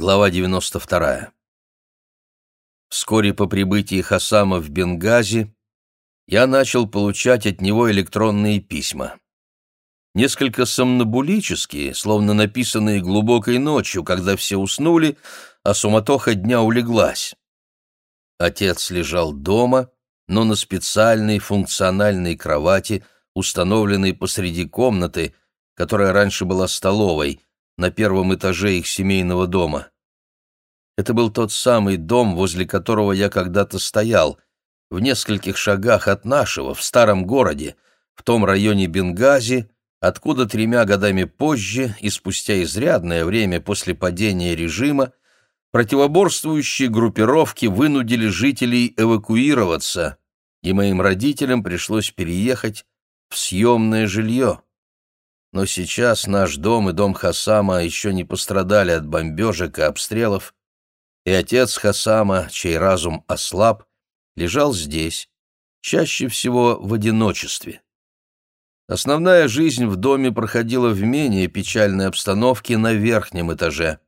Глава 92. Вскоре по прибытии Хасама в Бенгази я начал получать от него электронные письма. Несколько сомнобулические, словно написанные глубокой ночью, когда все уснули, а суматоха дня улеглась. Отец лежал дома, но на специальной функциональной кровати, установленной посреди комнаты, которая раньше была столовой, на первом этаже их семейного дома. Это был тот самый дом, возле которого я когда-то стоял, в нескольких шагах от нашего, в старом городе, в том районе Бенгази, откуда тремя годами позже и спустя изрядное время после падения режима противоборствующие группировки вынудили жителей эвакуироваться, и моим родителям пришлось переехать в съемное жилье. Но сейчас наш дом и дом Хасама еще не пострадали от бомбежек и обстрелов, и отец Хасама, чей разум ослаб, лежал здесь, чаще всего в одиночестве. Основная жизнь в доме проходила в менее печальной обстановке на верхнем этаже.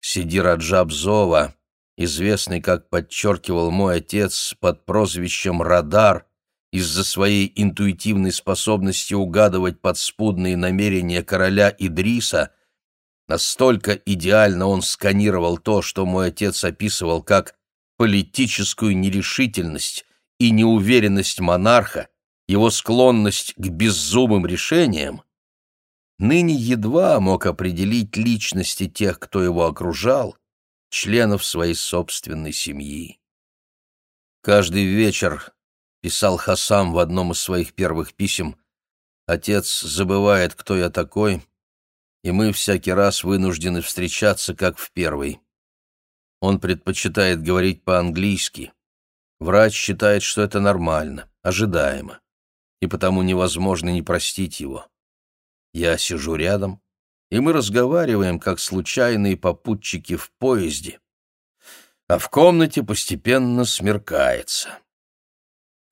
Сиди Раджаб Зова, известный, как подчеркивал мой отец, под прозвищем «Радар», из-за своей интуитивной способности угадывать подспудные намерения короля Идриса, настолько идеально он сканировал то, что мой отец описывал как политическую нерешительность и неуверенность монарха, его склонность к беззубым решениям, ныне едва мог определить личности тех, кто его окружал, членов своей собственной семьи. Каждый вечер писал Хасам в одном из своих первых писем, «Отец забывает, кто я такой, и мы всякий раз вынуждены встречаться, как в первый. Он предпочитает говорить по-английски. Врач считает, что это нормально, ожидаемо, и потому невозможно не простить его. Я сижу рядом, и мы разговариваем, как случайные попутчики в поезде, а в комнате постепенно смеркается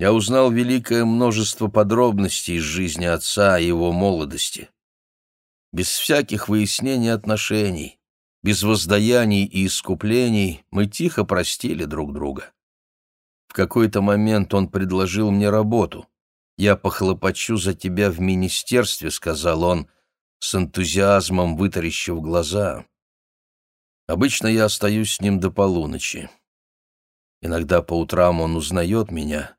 я узнал великое множество подробностей из жизни отца и его молодости. Без всяких выяснений отношений, без воздаяний и искуплений мы тихо простили друг друга. В какой-то момент он предложил мне работу. «Я похлопочу за тебя в министерстве», — сказал он, с энтузиазмом вытаращив глаза. Обычно я остаюсь с ним до полуночи. Иногда по утрам он узнает меня,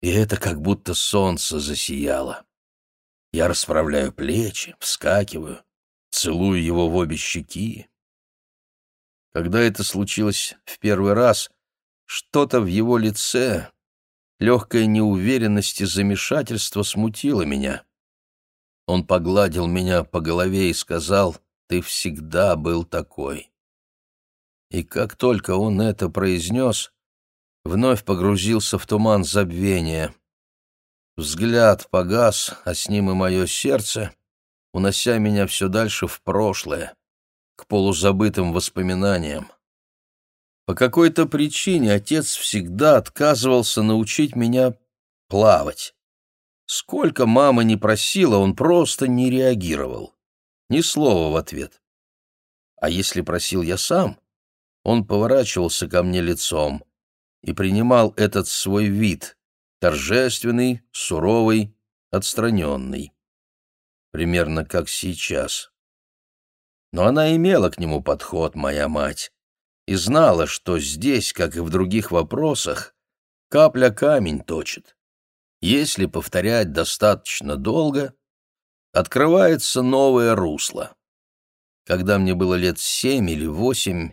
и это как будто солнце засияло. Я расправляю плечи, вскакиваю, целую его в обе щеки. Когда это случилось в первый раз, что-то в его лице, легкая неуверенность и замешательство смутило меня. Он погладил меня по голове и сказал, «Ты всегда был такой». И как только он это произнес, вновь погрузился в туман забвения. Взгляд погас, а с ним и мое сердце, унося меня все дальше в прошлое, к полузабытым воспоминаниям. По какой-то причине отец всегда отказывался научить меня плавать. Сколько мама не просила, он просто не реагировал. Ни слова в ответ. А если просил я сам, он поворачивался ко мне лицом, и принимал этот свой вид, торжественный, суровый, отстраненный. Примерно как сейчас. Но она имела к нему подход, моя мать, и знала, что здесь, как и в других вопросах, капля камень точит. Если повторять достаточно долго, открывается новое русло. Когда мне было лет семь или восемь,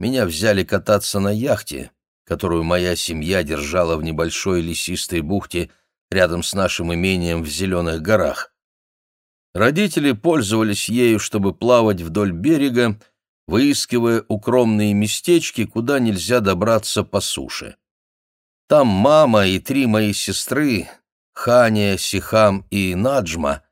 меня взяли кататься на яхте, которую моя семья держала в небольшой лесистой бухте рядом с нашим имением в Зеленых горах. Родители пользовались ею, чтобы плавать вдоль берега, выискивая укромные местечки, куда нельзя добраться по суше. Там мама и три мои сестры, Ханя, Сихам и Наджма,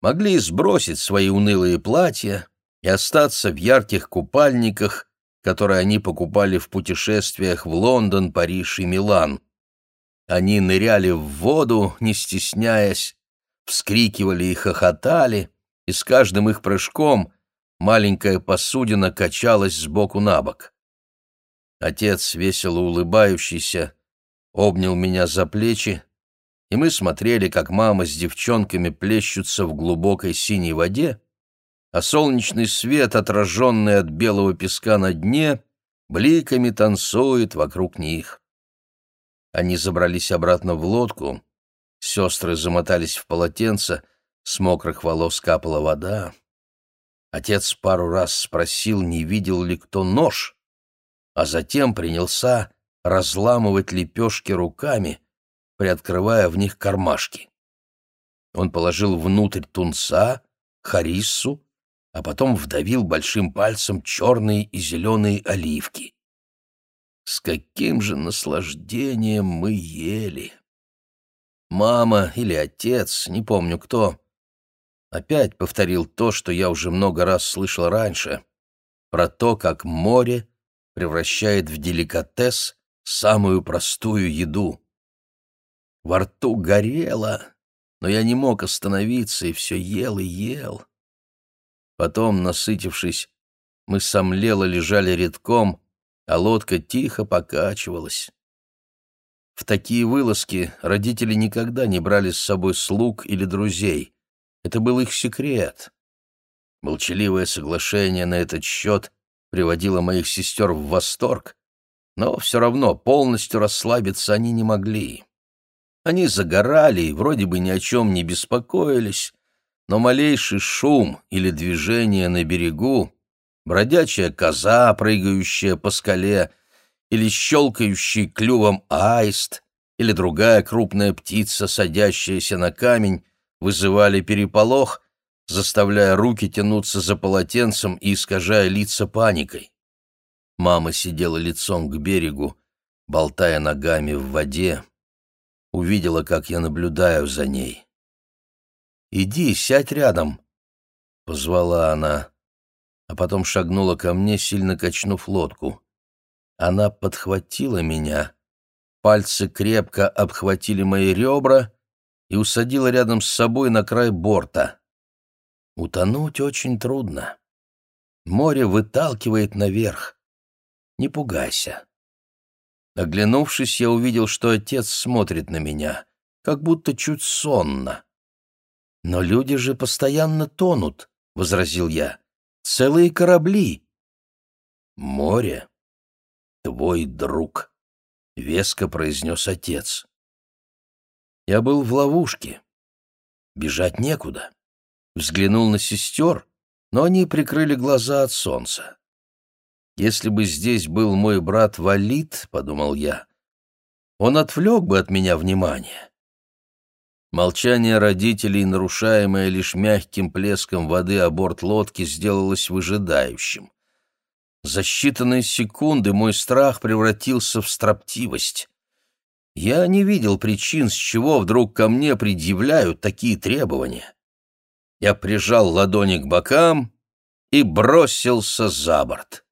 могли сбросить свои унылые платья и остаться в ярких купальниках, которые они покупали в путешествиях в Лондон, Париж и Милан. Они ныряли в воду, не стесняясь, вскрикивали и хохотали, и с каждым их прыжком маленькая посудина качалась сбоку на бок. Отец, весело улыбающийся, обнял меня за плечи, и мы смотрели, как мама с девчонками плещутся в глубокой синей воде, а солнечный свет, отраженный от белого песка на дне, бликами танцует вокруг них. Они забрались обратно в лодку, сестры замотались в полотенце, с мокрых волос капала вода. Отец пару раз спросил, не видел ли кто нож, а затем принялся разламывать лепешки руками, приоткрывая в них кармашки. Он положил внутрь тунца, хариссу, а потом вдавил большим пальцем черные и зеленые оливки. С каким же наслаждением мы ели! Мама или отец, не помню кто, опять повторил то, что я уже много раз слышал раньше, про то, как море превращает в деликатес самую простую еду. Во рту горело, но я не мог остановиться и все ел и ел. Потом, насытившись, мы сомлело лежали редком, а лодка тихо покачивалась. В такие вылазки родители никогда не брали с собой слуг или друзей. Это был их секрет. Молчаливое соглашение на этот счет приводило моих сестер в восторг, но все равно полностью расслабиться они не могли. Они загорали и вроде бы ни о чем не беспокоились, но малейший шум или движение на берегу, бродячая коза, прыгающая по скале, или щелкающий клювом аист, или другая крупная птица, садящаяся на камень, вызывали переполох, заставляя руки тянуться за полотенцем и искажая лица паникой. Мама сидела лицом к берегу, болтая ногами в воде, увидела, как я наблюдаю за ней. «Иди, сядь рядом», — позвала она, а потом шагнула ко мне, сильно качнув лодку. Она подхватила меня, пальцы крепко обхватили мои ребра и усадила рядом с собой на край борта. Утонуть очень трудно. Море выталкивает наверх. Не пугайся. Оглянувшись, я увидел, что отец смотрит на меня, как будто чуть сонно. «Но люди же постоянно тонут», — возразил я. «Целые корабли». «Море — твой друг», — веско произнес отец. Я был в ловушке. Бежать некуда. Взглянул на сестер, но они прикрыли глаза от солнца. «Если бы здесь был мой брат Валид, — подумал я, — он отвлек бы от меня внимание. Молчание родителей, нарушаемое лишь мягким плеском воды о борт лодки, сделалось выжидающим. За считанные секунды мой страх превратился в строптивость. Я не видел причин, с чего вдруг ко мне предъявляют такие требования. Я прижал ладони к бокам и бросился за борт.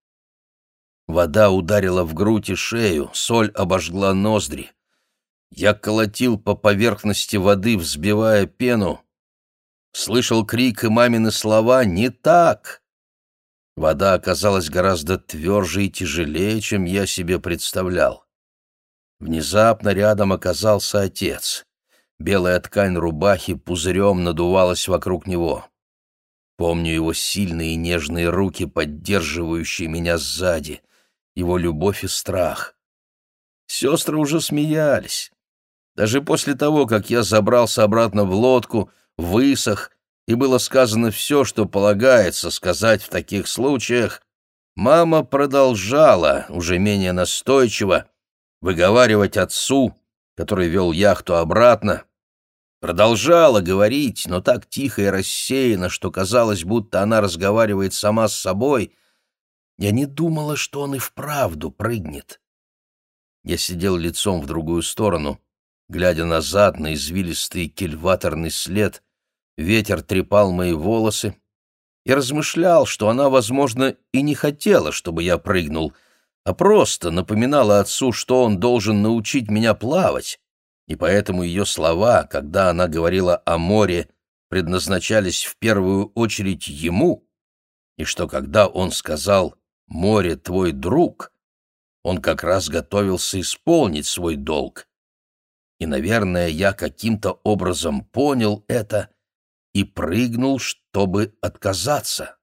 Вода ударила в грудь и шею, соль обожгла ноздри. Я колотил по поверхности воды, взбивая пену. Слышал крик и мамины слова «Не так!». Вода оказалась гораздо тверже и тяжелее, чем я себе представлял. Внезапно рядом оказался отец. Белая ткань рубахи пузырем надувалась вокруг него. Помню его сильные и нежные руки, поддерживающие меня сзади, его любовь и страх. Сестры уже смеялись. Даже после того, как я забрался обратно в лодку, высох, и было сказано все, что полагается сказать в таких случаях, мама продолжала, уже менее настойчиво, выговаривать отцу, который вел яхту обратно, продолжала говорить, но так тихо и рассеянно, что казалось, будто она разговаривает сама с собой. Я не думала, что он и вправду прыгнет. Я сидел лицом в другую сторону, Глядя назад на извилистый кильваторный след, ветер трепал мои волосы. И размышлял, что она, возможно, и не хотела, чтобы я прыгнул, а просто напоминала отцу, что он должен научить меня плавать, и поэтому ее слова, когда она говорила о море, предназначались в первую очередь ему, и что когда он сказал «море твой друг», он как раз готовился исполнить свой долг. И, наверное, я каким-то образом понял это и прыгнул, чтобы отказаться.